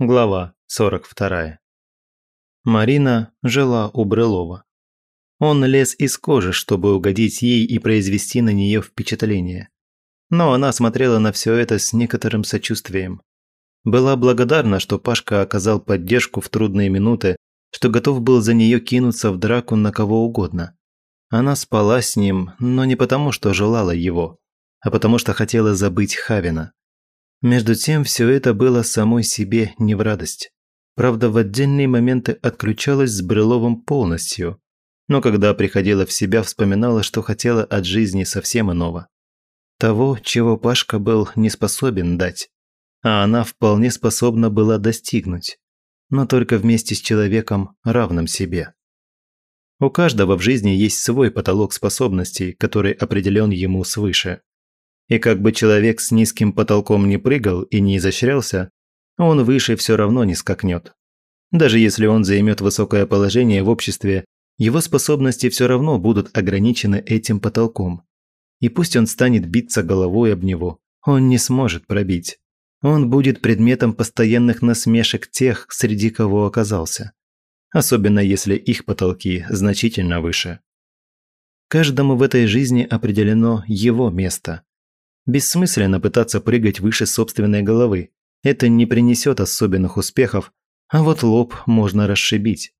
Глава 42. Марина жила у Брылова. Он лез из кожи, чтобы угодить ей и произвести на нее впечатление. Но она смотрела на все это с некоторым сочувствием. Была благодарна, что Пашка оказал поддержку в трудные минуты, что готов был за нее кинуться в драку на кого угодно. Она спала с ним, но не потому, что желала его, а потому что хотела забыть Хавина. Между тем, все это было самой себе не в радость. Правда, в отдельные моменты отключалась с Брыловым полностью, но когда приходила в себя, вспоминала, что хотела от жизни совсем иного. Того, чего Пашка был не способен дать, а она вполне способна была достигнуть, но только вместе с человеком, равным себе. У каждого в жизни есть свой потолок способностей, который определен ему свыше. И как бы человек с низким потолком не прыгал и не изощрялся, он выше все равно не скакнет. Даже если он займет высокое положение в обществе, его способности все равно будут ограничены этим потолком. И пусть он станет биться головой об него, он не сможет пробить. Он будет предметом постоянных насмешек тех, среди кого оказался. Особенно если их потолки значительно выше. Каждому в этой жизни определено его место, Бессмысленно пытаться прыгать выше собственной головы. Это не принесет особенных успехов, а вот лоб можно расшибить.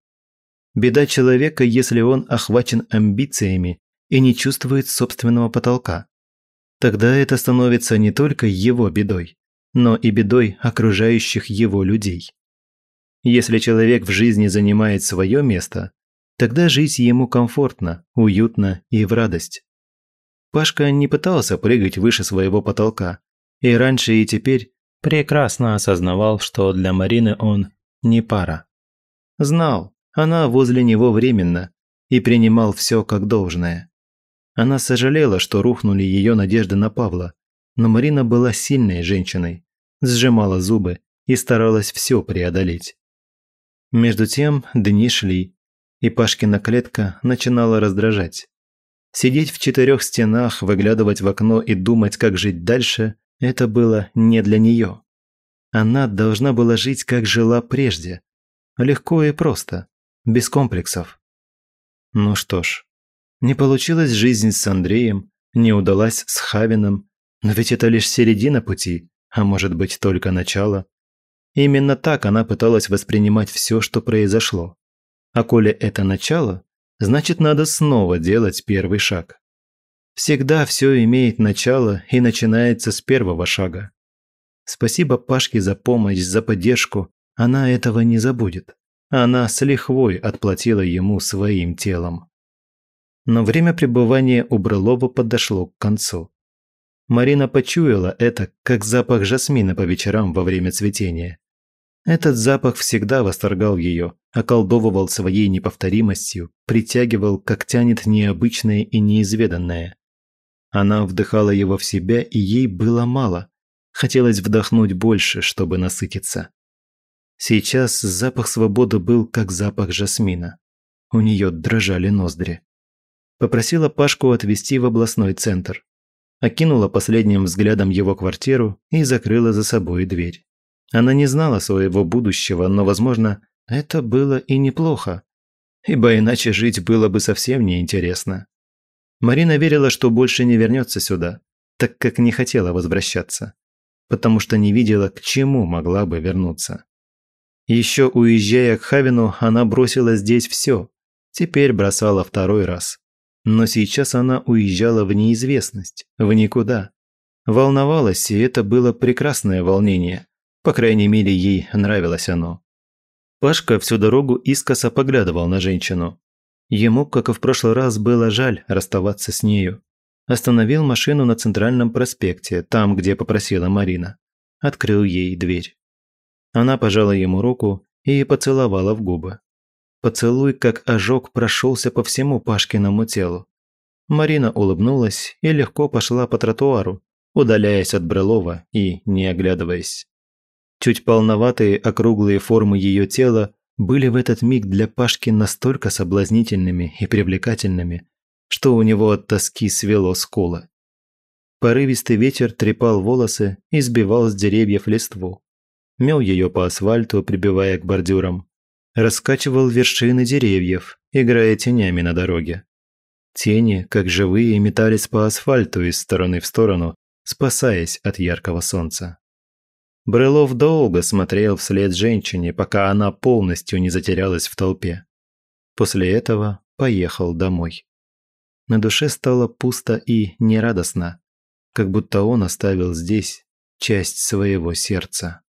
Беда человека, если он охвачен амбициями и не чувствует собственного потолка. Тогда это становится не только его бедой, но и бедой окружающих его людей. Если человек в жизни занимает свое место, тогда жить ему комфортно, уютно и в радость. Пашка не пытался прыгать выше своего потолка. И раньше, и теперь прекрасно осознавал, что для Марины он не пара. Знал, она возле него временно, и принимал все как должное. Она сожалела, что рухнули ее надежды на Павла, но Марина была сильной женщиной, сжимала зубы и старалась все преодолеть. Между тем дни шли, и Пашкина клетка начинала раздражать. Сидеть в четырех стенах, выглядывать в окно и думать, как жить дальше – это было не для нее. Она должна была жить, как жила прежде. Легко и просто, без комплексов. Ну что ж, не получилась жизнь с Андреем, не удалась с Хавином, но ведь это лишь середина пути, а может быть только начало. Именно так она пыталась воспринимать все, что произошло. А коли это начало, значит надо снова делать первый шаг. Всегда все имеет начало и начинается с первого шага. Спасибо Пашке за помощь, за поддержку, она этого не забудет. Она с лихвой отплатила ему своим телом. Но время пребывания у Брылова подошло к концу. Марина почуяла это, как запах жасмина по вечерам во время цветения. Этот запах всегда восторгал ее, околдовывал своей неповторимостью, притягивал, как тянет необычное и неизведанное. Она вдыхала его в себя, и ей было мало. Хотелось вдохнуть больше, чтобы насытиться. Сейчас запах свободы был как запах жасмина. У нее дрожали ноздри. Попросила Пашку отвезти в областной центр. Окинула последним взглядом его квартиру и закрыла за собой дверь. Она не знала своего будущего, но, возможно, это было и неплохо. Ибо иначе жить было бы совсем неинтересно. Марина верила, что больше не вернется сюда, так как не хотела возвращаться. Потому что не видела, к чему могла бы вернуться. Еще уезжая к Хавину, она бросила здесь все. Теперь бросала второй раз. Но сейчас она уезжала в неизвестность, в никуда. Волновалась, и это было прекрасное волнение. По крайней мере, ей нравилось оно. Пашка всю дорогу искоса поглядывал на женщину. Ему, как и в прошлый раз, было жаль расставаться с нею. Остановил машину на центральном проспекте, там, где попросила Марина. Открыл ей дверь. Она пожала ему руку и поцеловала в губы. Поцелуй, как ожог, прошелся по всему Пашкиному телу. Марина улыбнулась и легко пошла по тротуару, удаляясь от Брылова и не оглядываясь. Чуть полноватые округлые формы ее тела были в этот миг для Пашки настолько соблазнительными и привлекательными, что у него от тоски свело скулы. Порывистый ветер трепал волосы и сбивал с деревьев листву. мел ее по асфальту, прибивая к бордюрам, раскачивал вершины деревьев, играя тенями на дороге. Тени, как живые, метались по асфальту из стороны в сторону, спасаясь от яркого солнца. Брылов долго смотрел вслед женщине, пока она полностью не затерялась в толпе. После этого поехал домой. На душе стало пусто и нерадостно, как будто он оставил здесь часть своего сердца.